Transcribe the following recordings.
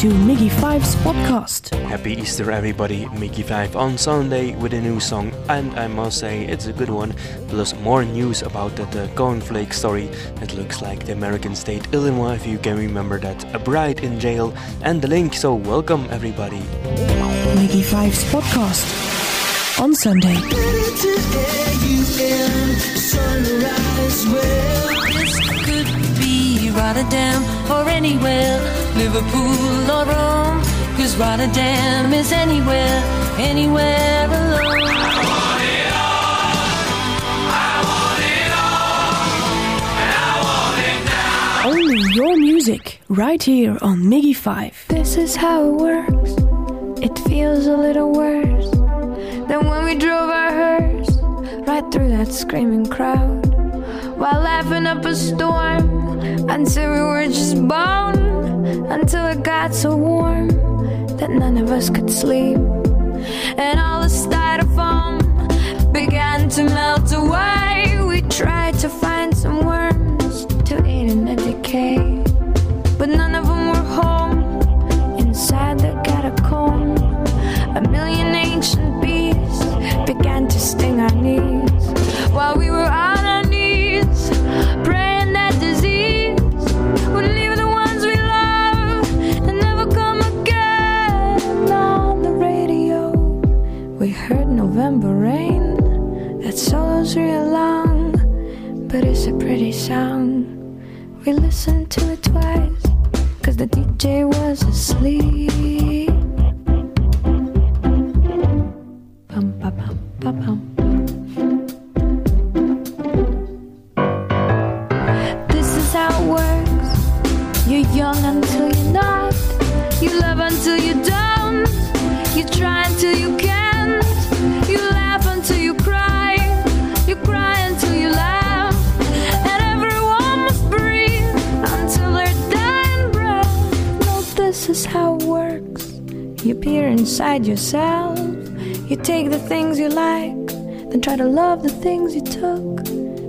to Miggy Five's podcast. Happy Easter, everybody. Miggy 5 on Sunday with a new song, and I must say it's a good one. Plus, more news about that uh, cornflake story. It looks like the American state Illinois, if you can remember that, a bride in jail, and the link. So, welcome, everybody. Miggy Five's podcast on Sunday. This could be Rotterdam or anywhere, Liverpool or Rome. Cause Rotterdam is anywhere, anywhere alone. Only your music right here on Miggy Five. This is how it works. It feels a little worse than when we drove our hearse right through that screaming crowd while laughing up a storm until we were just bone until it got so warm that none of us could sleep. And all the styrofoam began to melt away. We tried to find some worms to eat in the decay, but none of them were home inside the catacomb. A million ancient bees began to sting our knees. While we were on Real long, but it's a pretty song. We listened to it twice, cause the DJ was asleep. Yourself. You take the things you like, then try to love the things you took.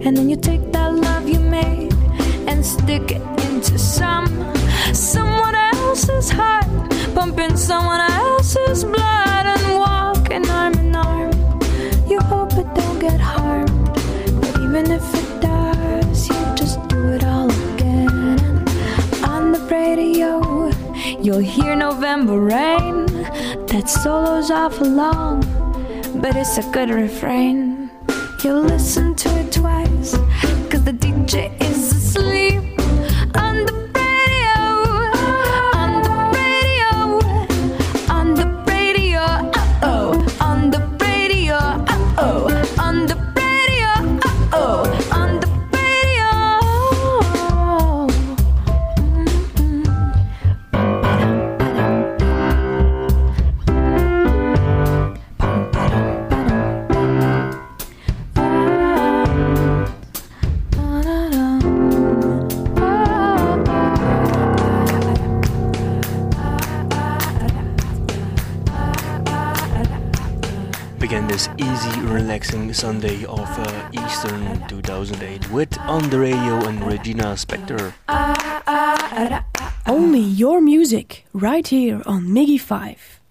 And then you take that love you made and stick it into some someone else's heart, pumping someone else's blood and walking arm in arm. You hope it don't get harmed, but even if it does, you just do it all again. On the radio, you'll hear November rain. That solo's awful long, but it's a good refrain. You'll listen to it twice, cause the DJ this easy, relaxing Sunday of uh, Eastern 2008 with On the Radio and Regina Spektor. Only your music right here on Miggy Five.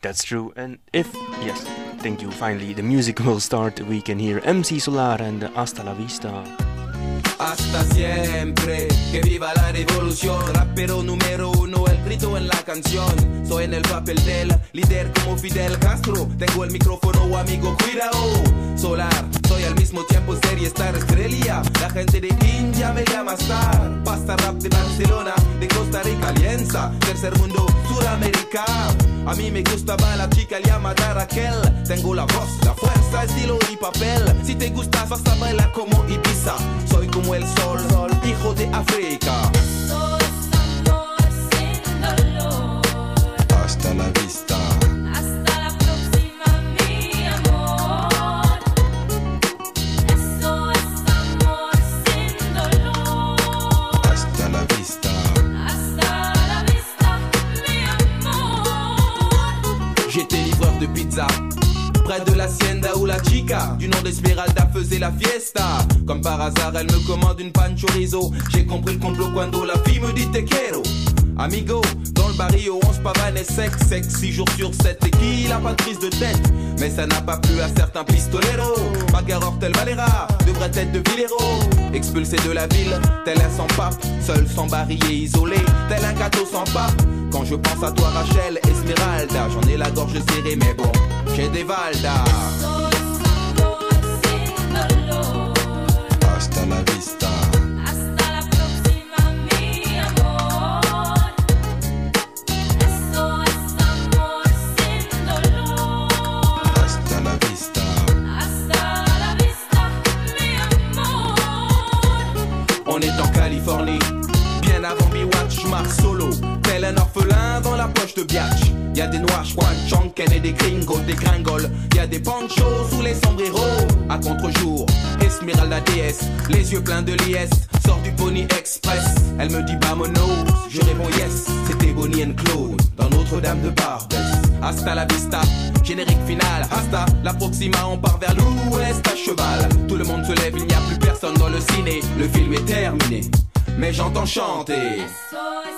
That's true, and if, yes, thank you, finally the music will start, we can hear MC Solaar and Hasta la Vista. Hasta siempre, que viva la revolución. Rapero número uno, el en la canción. Soy en el papel del líder como Fidel Castro. Tengo el micrófono, amigo, cuidado. Solar, soy al mismo tiempo serie Star Estrella. La gente de India me llama Star. Pasta rap de Barcelona, de Costa Rica, Alianza. Tercer mundo, Suramérica. A mí me gustaba la chica llamada Raquel. Tengo la voz, la fuerza, estilo y papel. Si te gustas, vas a bailar como Ibiza. Soy como el sol, hijo de África. Hasta la vista. Hasta la próxima, mi amor. Eso es amor sin dolor. Hasta la vista. Hasta la vista, mi amor. J'étais livreur de pizza. Près de l'hacienda où la chica du nom d'Esmeralda faisait la fiesta. Comme par hasard, elle me commande une pan chorizo. J'ai compris le complot quand la fille me dit te quiero. Amigo, dans le baril, 11 pavanes et sec, sec, 6 jours sur 7. Et qui il a pas de prise de tête Mais ça n'a pas plu à certains pistoleros. Bagarreur tel Valera devrait être de Villero. Expulsé de la ville, tel un sans pape, seul sans baril et isolé, tel un gâteau sans pape. Quand je pense à toi, Rachel, Esmeralda, j'en ai la gorge serrée, mais bon, j'ai des Valda. Hasta la vista. Biatch. Y a des noirs, Juan et des gringos, des gringoles. Y a des panchos sous les sombreros. À contre-jour, Esmeralda déesse, les yeux pleins de liesse, sort du Pony Express. Elle me dit vamonos, je réponds yes. C'était Bonnie and Claude dans Notre-Dame de Barbès. Hasta la vista, générique final. Hasta la Proxima, on part vers l'ouest à cheval. Tout le monde se lève, il n'y a plus personne dans le ciné. Le film est terminé, mais j'entends chanter. Eso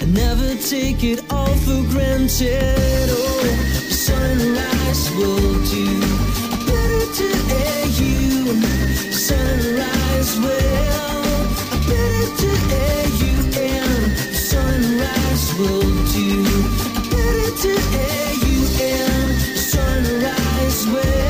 and never take it all for granted. Oh, sunrise will do. Better to you, sunrise will. Better to you in, sunrise will do. Better to you in, sunrise will.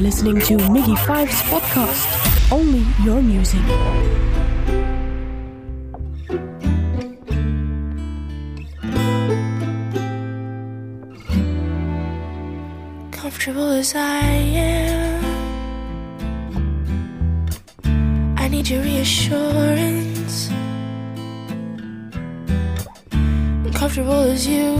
listening to Miggy Five's podcast, Only Your Music. Comfortable as I am, I need your reassurance. Comfortable as you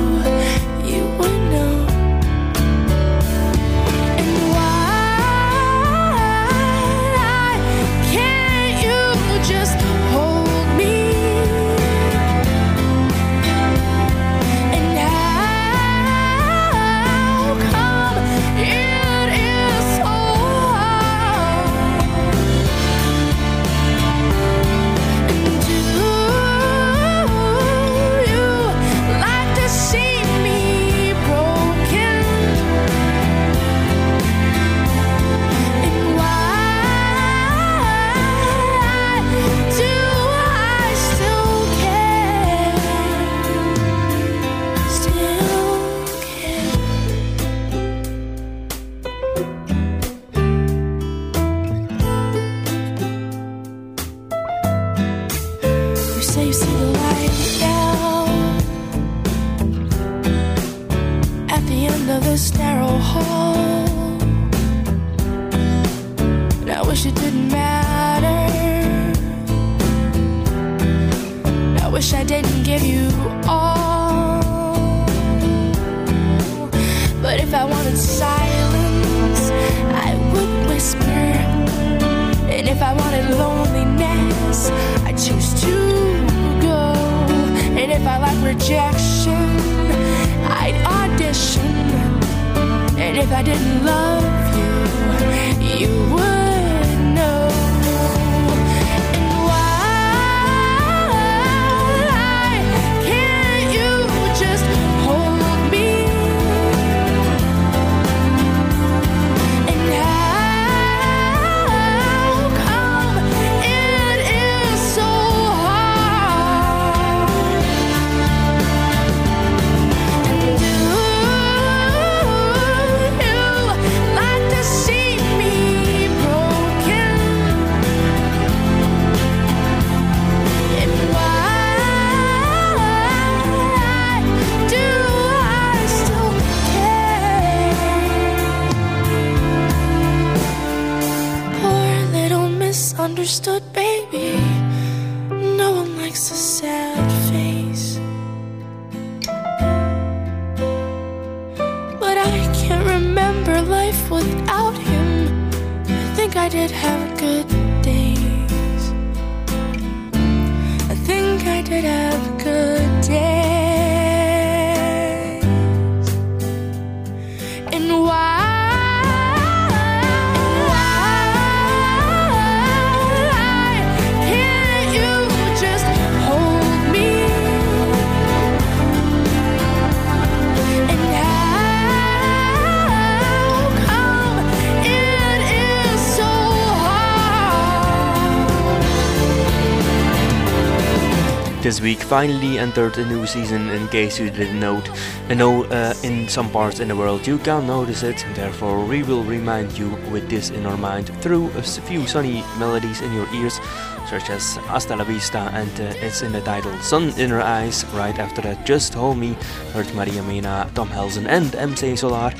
finally entered a new season in case you didn't know. I know uh, in some parts in the world you can't notice it, therefore we will remind you with this in our mind through a few sunny melodies in your ears, such as Hasta la Vista and uh, it's in the title Sun in Her Eyes. Right after that, Just Hold Me, heard Maria Mena, Tom Helsen and MC Solaar.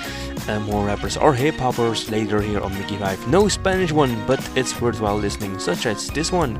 Uh, more rappers or hip hoppers later here on Mickey 5. No Spanish one, but it's worthwhile listening, such as this one.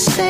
stay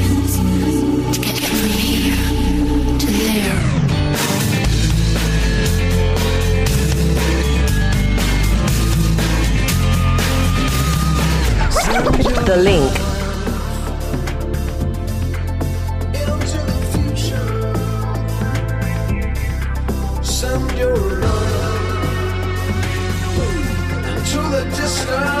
the link. Send your love to the distance.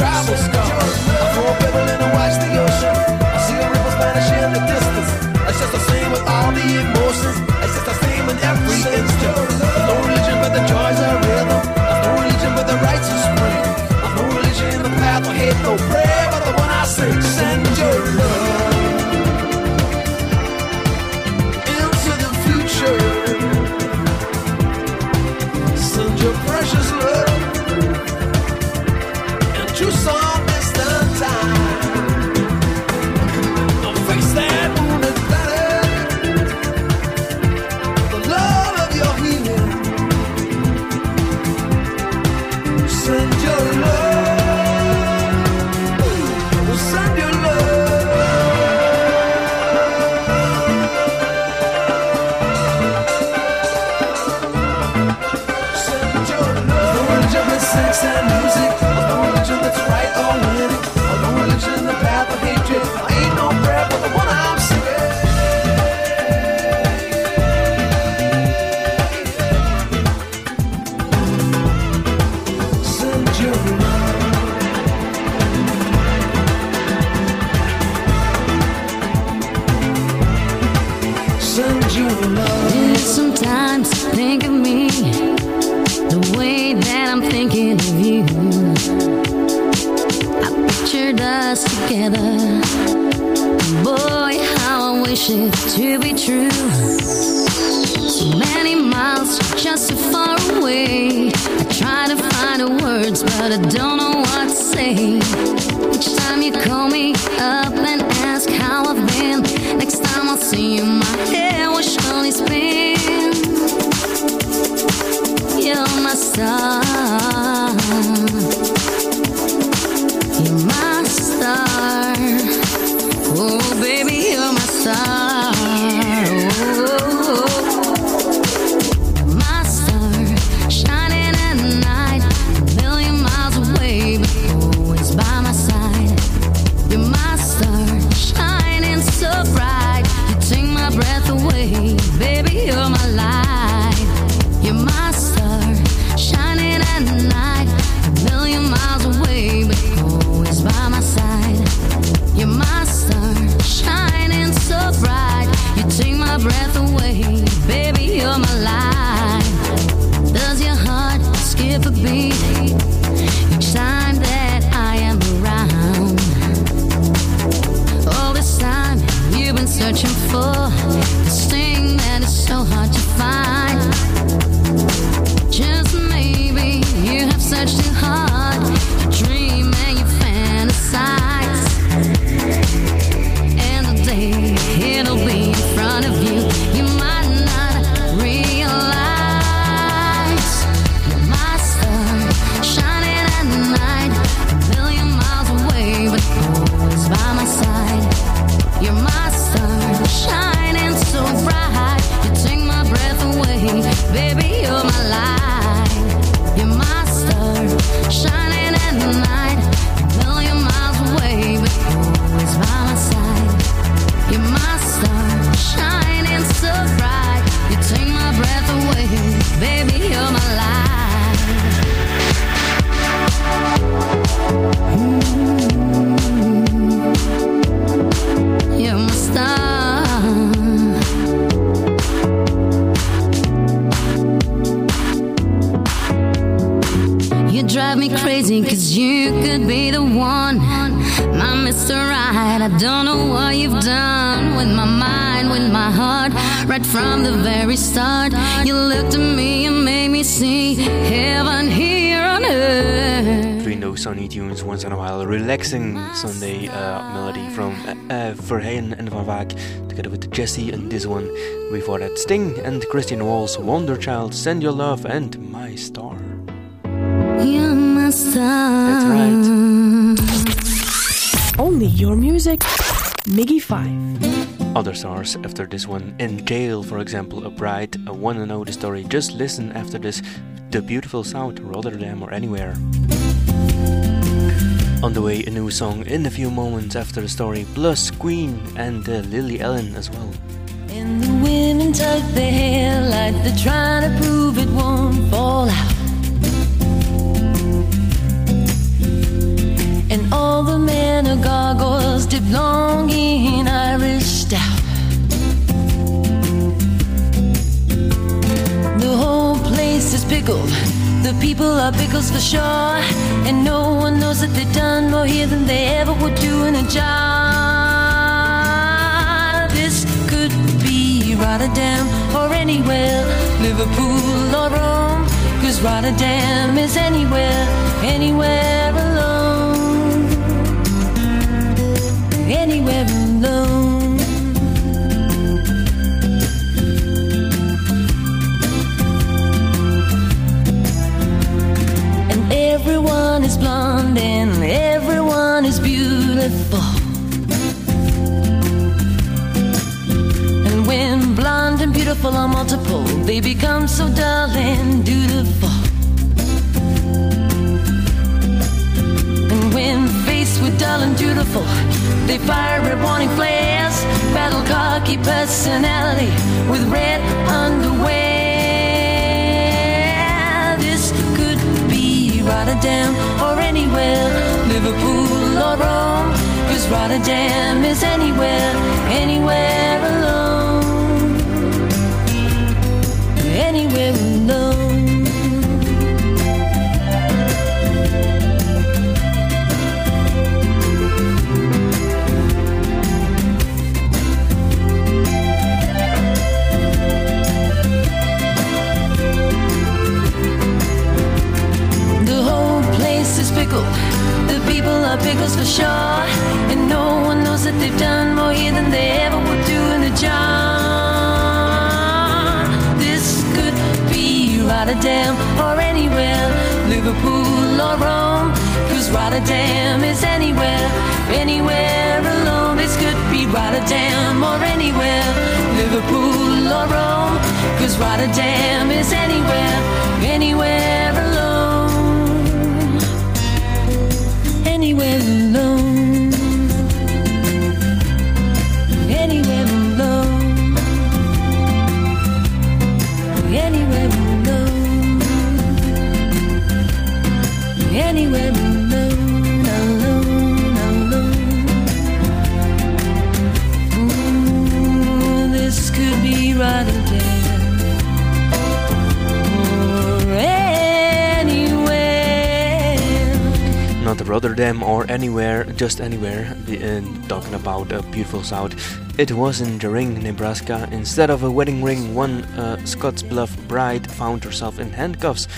já buscar. my life once in a while a relaxing Sunday uh, melody from uh, uh Verheyen and Van Vaak together with Jesse and this one. Before that Sting and Christian Walls Wonder Child Send Your Love and My Star. You're my star. That's right. Only your music Miggy 5 Other stars after this one. In jail for example a bride I wanna know the story. Just listen after this. The beautiful sound Rotterdam or anywhere. On the way, a new song in a few moments after the story, plus Queen and uh, Lily Allen as well. And the women tug their hair like they're trying to prove it won't fall out. And all the men are gargoyles dipped long in Irish stout. The whole place is pickled. The people are pickles for sure, and no one knows that they've done more here than they ever would do in a job. This could be Rotterdam or anywhere, Liverpool or Rome, cause Rotterdam is anywhere, anywhere alone, anywhere alone. Rotterdam or anywhere, just anywhere. Uh, talking about a beautiful south. It was in Gering, Nebraska. Instead of a wedding ring, one uh, Scottsbluff bride found herself in handcuffs.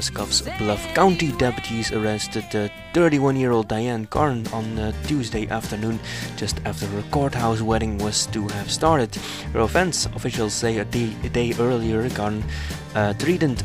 Scotts Bluff County deputies arrested uh, 31 year old Diane Karn on uh, Tuesday afternoon, just after her courthouse wedding was to have started. Her offense, officials say a day, a day earlier, Karn uh,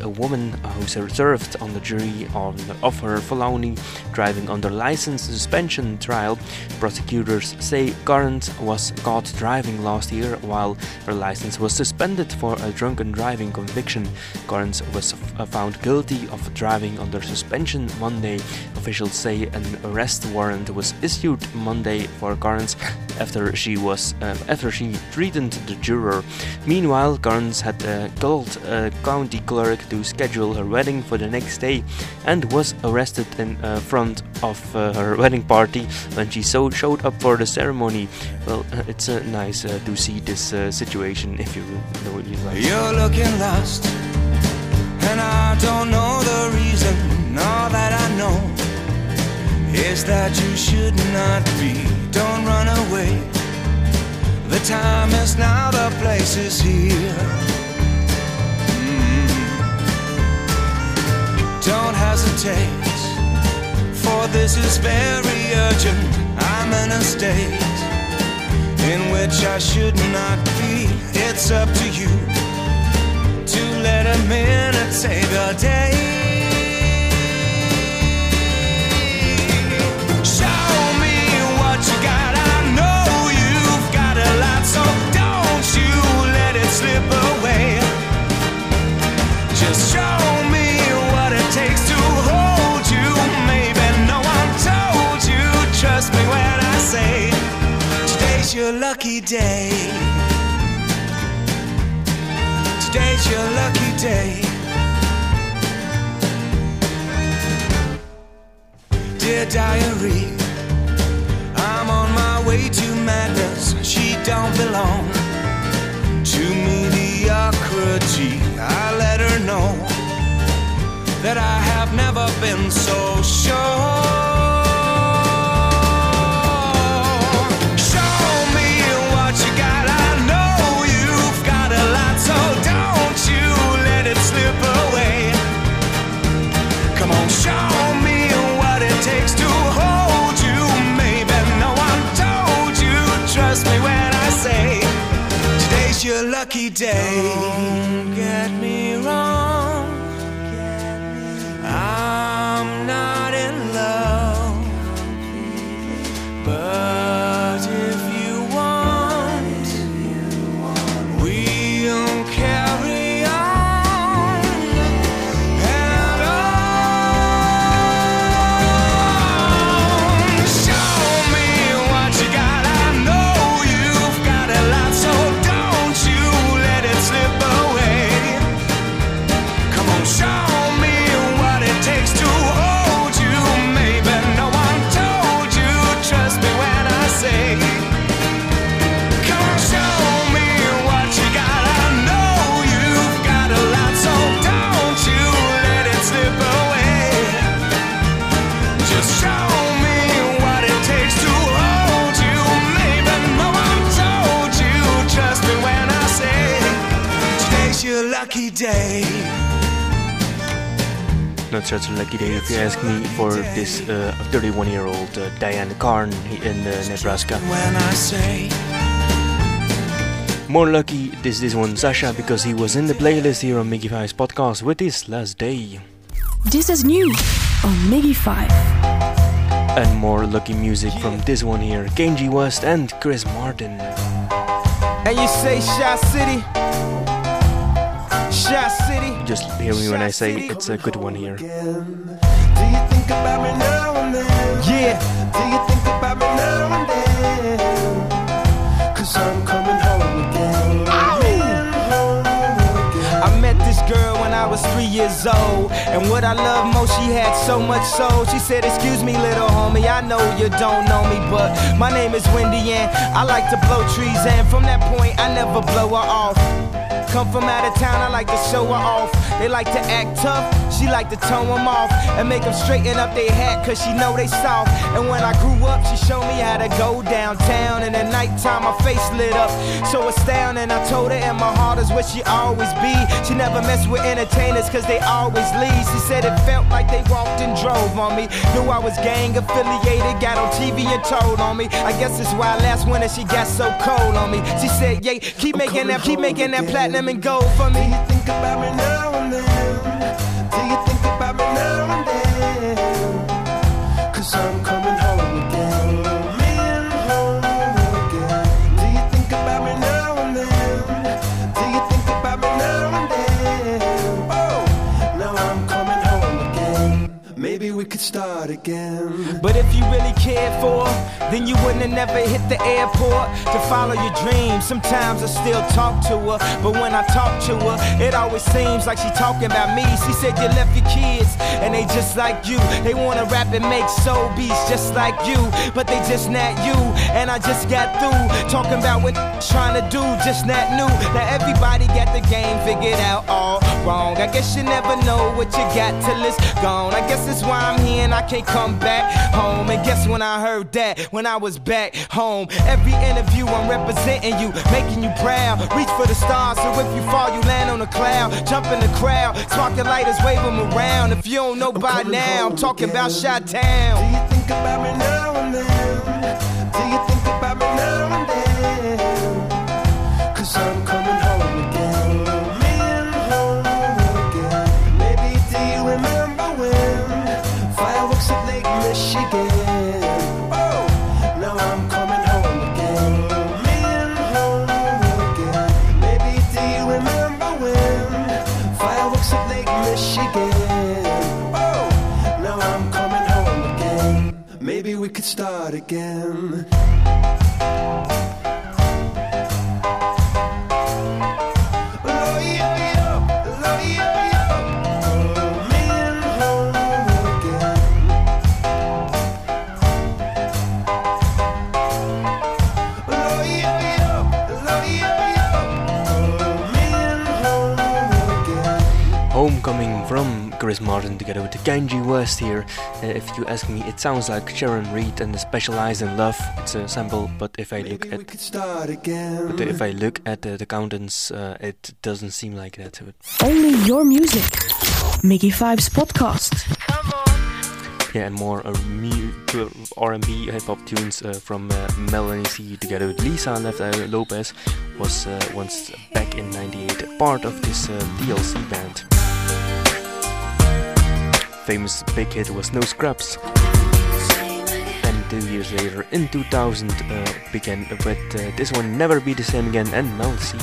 a woman who served on the jury on, of her felony driving under license suspension trial. Prosecutors say Karn was caught driving last year while her license was suspended for a drunken driving conviction. Karn was uh, found guilty of driving under suspension Monday. Officials say an arrest warrant was issued Monday for Carnes after she was uh, after she threatened the juror. Meanwhile, Carnes had uh, called a county clerk to schedule her wedding for the next day and was arrested in uh, front of uh, her wedding party when she so showed up for the ceremony. Well, uh, it's uh, nice to see this situation if you know what you like. You're looking lost, and I don't know the reason. All that I know is that you should not be. Don't run away. The time is now, the place is here. Mm. Don't hesitate, for this is very urgent. I'm in a state in which I should not be. It's up to you a minute save your day. Show me what you got. I know you've got a lot, so don't you let it slip away. Just show me what it takes to hold you. Maybe no one told you. Trust me when I say today's your lucky day. Today's your lucky day. Dear diary, I'm on my way to madness. She don't belong to mediocrity. I let her know that I have never been so sure. Lucky day. Don't get me wrong. I'm not say today's your lucky day. not such a lucky day if you ask me for this 31 uh, year old uh, Diane Carn in uh, Nebraska. When I say more lucky is this one Sasha because he was in the playlist here on MIGY 5's podcast with his last day. This is new on MIGY 5. And more lucky music from this one here, Kanye West and Chris Martin. And you say Chi City? Chi City? Just hear me when I say it's a good one here. Do you think about me now and then? Yeah. Do you think about me now and then? Cause I'm coming home again. I met this girl when I was three years old. And what I love most, she had so much soul. She said, Excuse me, little homie, I know you don't know me, but my name is Wendy, and I like to blow trees. And from that point, I never blow her off. Come from out of town, I like to show her off. They like to act tough, she like to tone them off and make them straighten up their hat, cause she know they soft. And when I grew up, she showed me how to go downtown. And at nighttime, my face lit up, so astounding. I told her, and my heart is where she always be. She never mess with entertainers, cause they always leave. She said it felt like they walked and drove on me. Knew I was gang affiliated, got on TV and told on me. I guess it's why last winter she got so cold on me. She said, Yeah, keep making that, keep making that platinum and gold for me. Do you think about me now and then? Do you think about me now and then? Cause I'm coming home again. Do you think about me now and then? Do you think about me now and then? Oh, now I'm coming home again. Maybe we could start again. But if you really cared for then you wouldn't have never hit the airport to follow your dreams. Sometimes I still talk to her, but when I talk to her, it always seems like she talking about me. She said you left your kids, and they just like you. They wanna rap and make soul beats just like you, but they just not you. And I just got through talking about what trying to do, just not new. Now everybody got the game figured out all wrong. I guess you never know what you got till it's gone. I guess that's why I'm here and I can't come back home. And guess when I heard that? When I was back home. Every interview I'm representing you, making you proud. Reach for the stars, so if you fall, you land on a cloud. Jump in the crowd, spark your lighters, wave them around. If you don't know by now, I'm talking about Chi-Town. Do you think about me now and then? Do you could start again. Chris Martin together with the Kanye West here. Uh, if you ask me, it sounds like Sharon Reed and the Specialized in Love. It's a sample, but if I look Maybe we at start again. but if I look at the, the countings, uh, it doesn't seem like that. Only your music. MIGY Five's podcast. yeah, and more uh, uh, R&B hip hop tunes uh, from uh, Melanie C together with Lisa Left uh, Lopez was uh, once back in '98 part of this uh, TLC band. Famous big hit was No Scrubs. And two years later, in 2000, uh, began with uh, this one Never Be the Same Again and Mel C.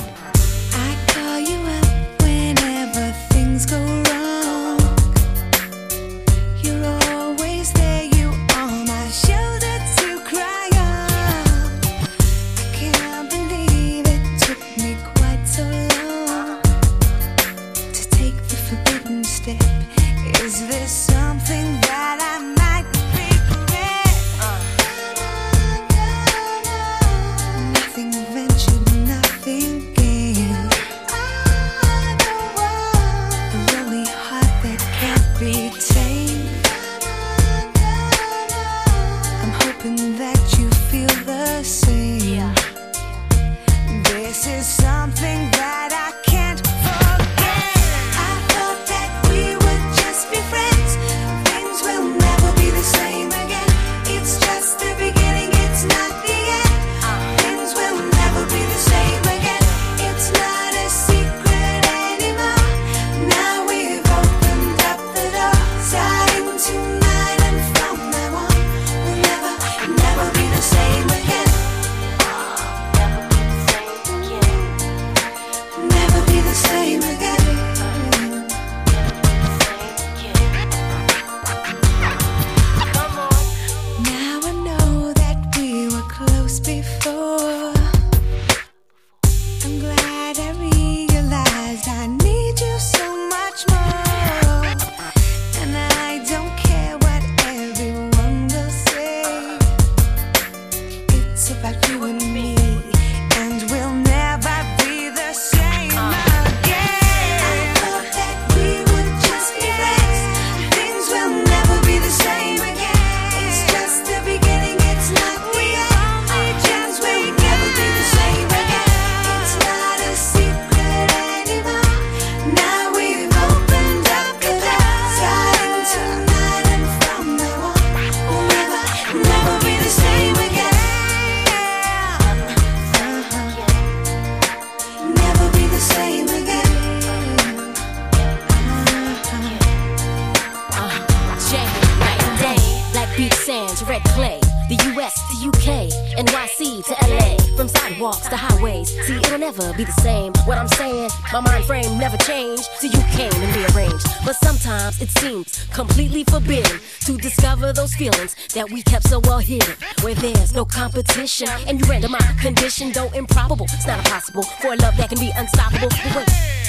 so you can and rearranged, But sometimes it seems completely forbidden to discover those feelings that we kept so well hidden. Where there's no competition and you render my condition, though improbable, it's not impossible for a love that can be unstoppable. But wait,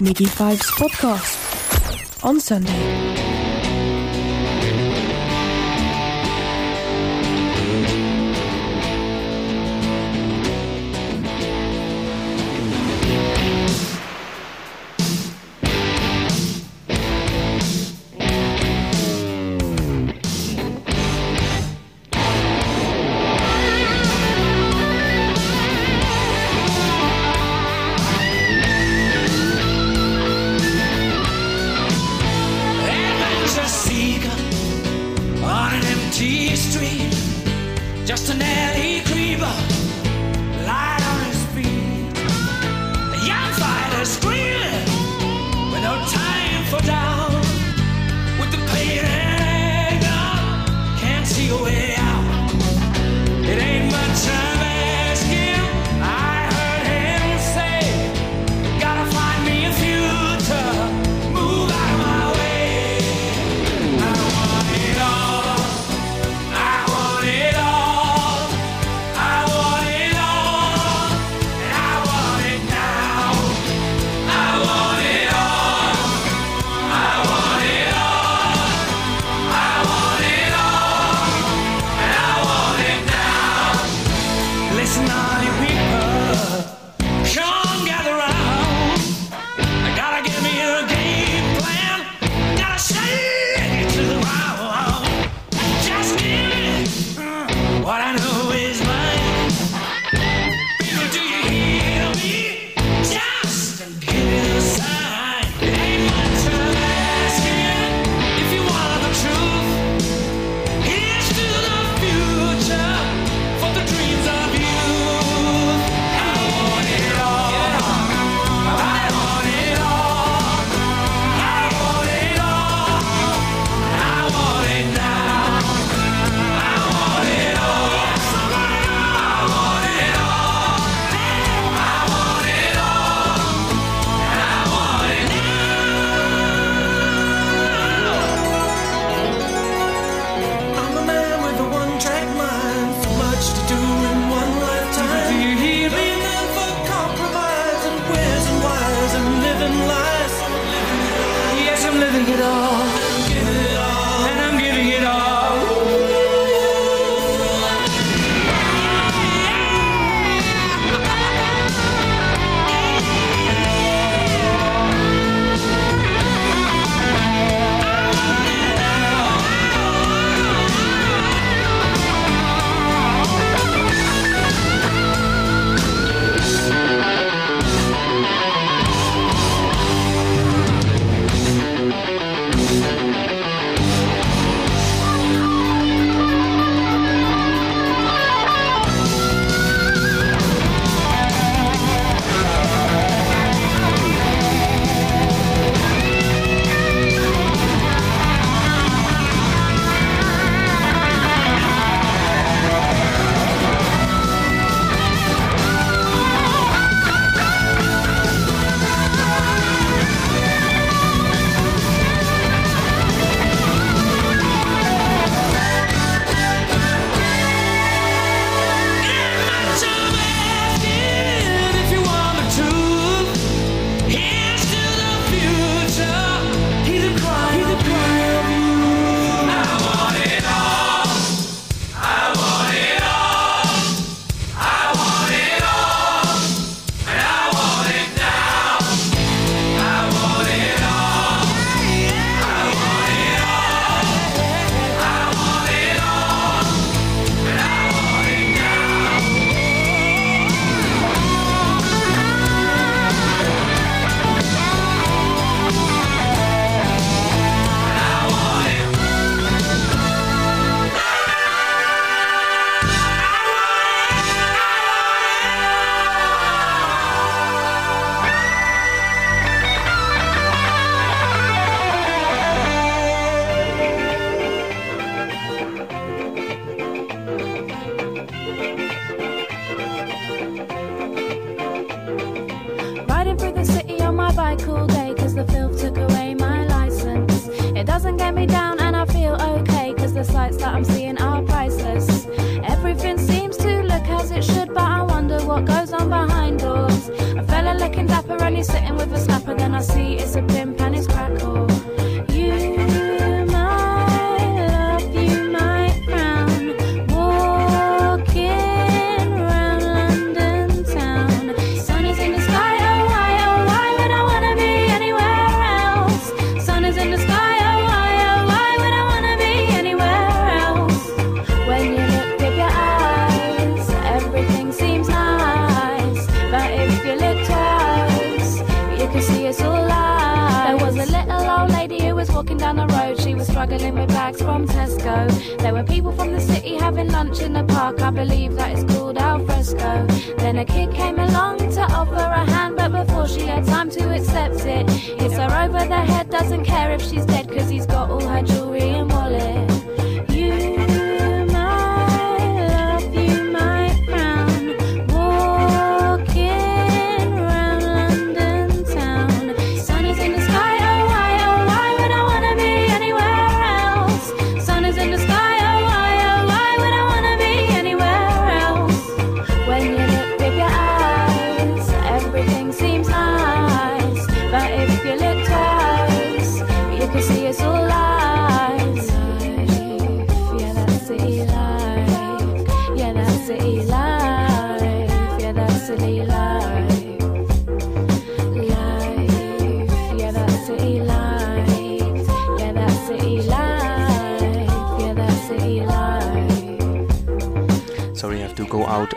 MIGY Fives podcast on Sunday. just an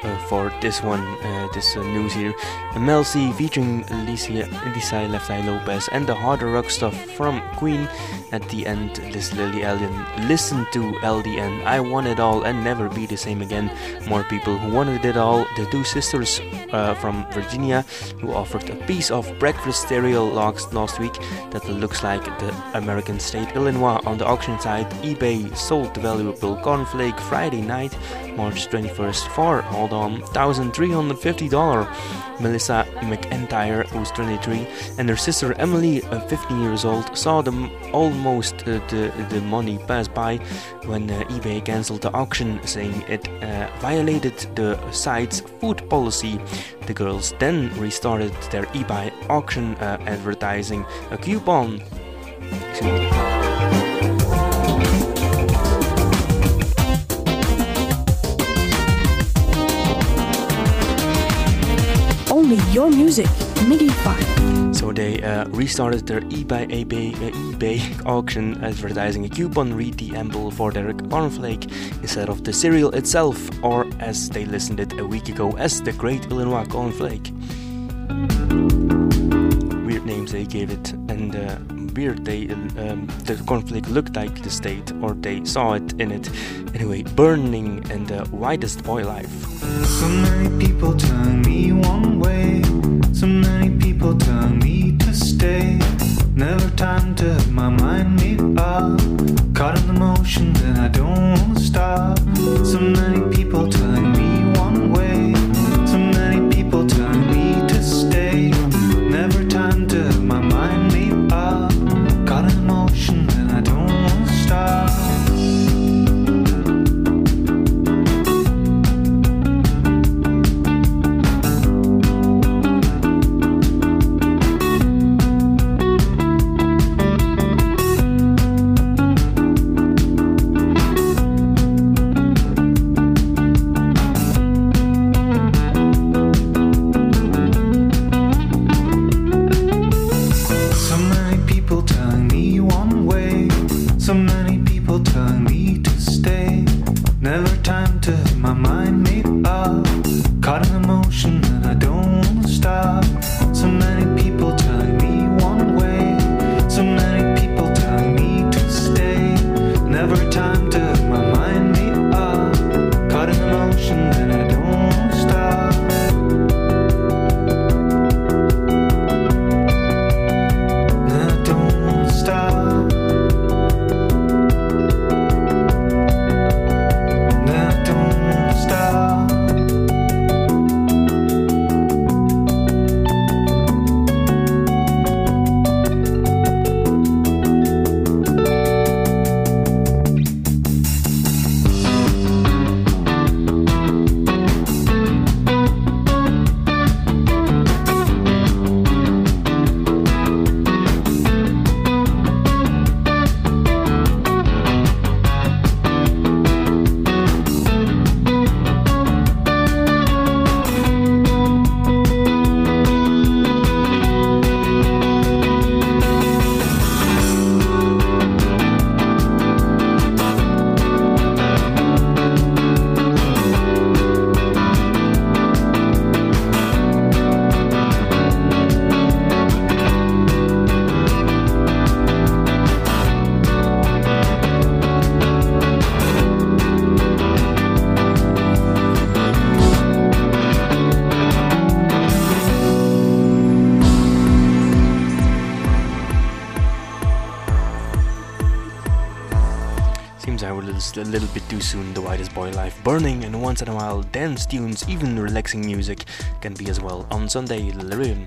Uh, for this one, uh, this uh, news here. Mel C featuring Alicia, Lisa Left Eye Lopez and the harder rock stuff from Queen. At the end, this Lily Allen listen to LDN. I want it all and never be the same again. More people who wanted it all. The two sisters uh, from Virginia who offered a piece of breakfast cereal last, last week that looks like the American state Illinois on the auction site. eBay sold the valuable cornflake Friday night, March 21st for hold on $1,350. Melissa McIntyre, who's 23, and her sister Emily, uh, 15 years old, saw them almost uh, the, the money pass by when uh, eBay cancelled the auction, saying it uh, violated the site's food policy. The girls then restarted their eBay auction uh, advertising a coupon. Music, MIGY 5. So they uh, restarted their eBay, eBay, uh, eBay auction advertising a coupon redeemable for their cornflake instead of the cereal itself, or as they listed it a week ago as the Great Illinois Cornflake. Weird names they gave it, and uh, weird they um, the cornflake looked like the state, or they saw it in it. Anyway, burning and the Whitest Boy Alive. So many people tell me one way. People tell me to stay. Never time to have my mind me up. Caught in the motion and I don't stop. So many people telling me too soon the Whitest Boy Alive burning, and once in a while dance tunes, even relaxing music, can be as well on Sunday Delerium.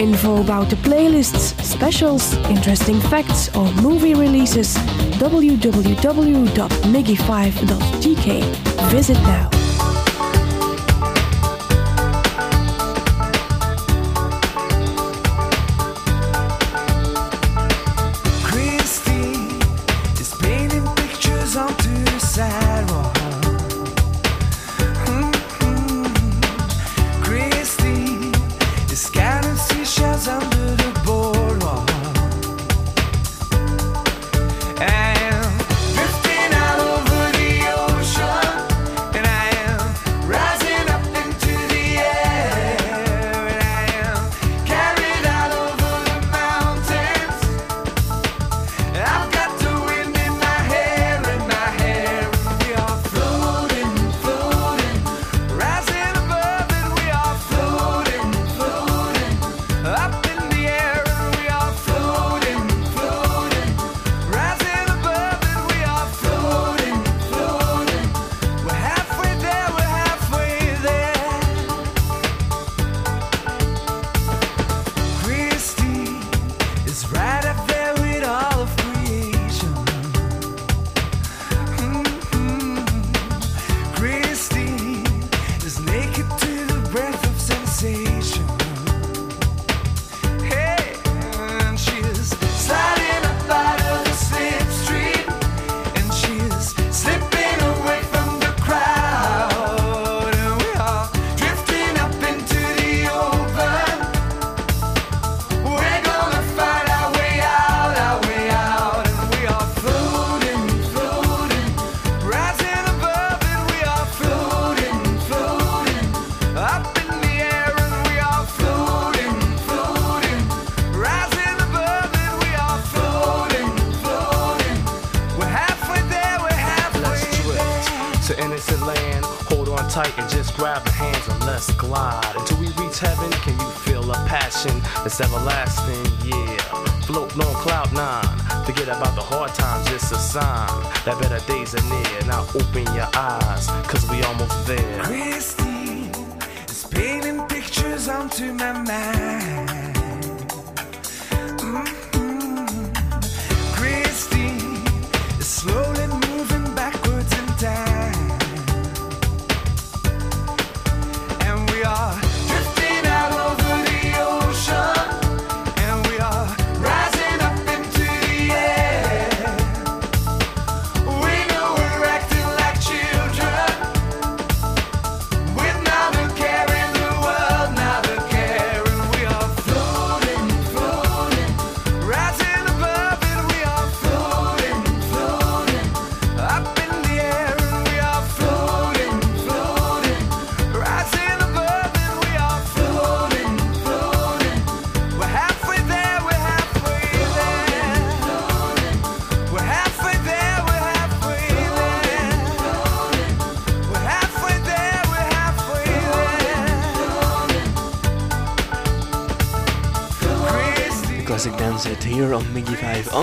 Info about the playlists, specials, interesting facts, or movie releases, www.miggy5.gk. Visit now. Passion that's everlasting? Yeah. Floating on cloud nine. Forget about the hard times, it's a sign that better days are near. Now open your eyes, cause we almost there. Christine is painting pictures onto my mind.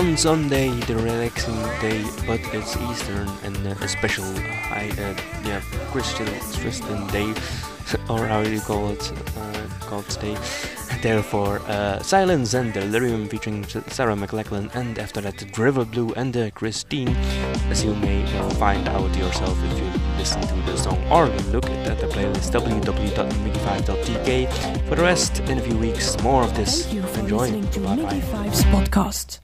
On Sunday, the relaxing day, but it's Eastern and a special high, uh, yeah, Christian, Christian day, or how you call it, uh, God's day. Therefore, uh, Silence and Delerium featuring Sarah McLachlan, and after that, Driver Blue and uh, Christine, as you may find out yourself if you listen to the song or look at the playlist www.miggy5.tk. For the rest, in a few weeks, more of this. Thank you for Enjoy. listening to Bye bye. Podcast.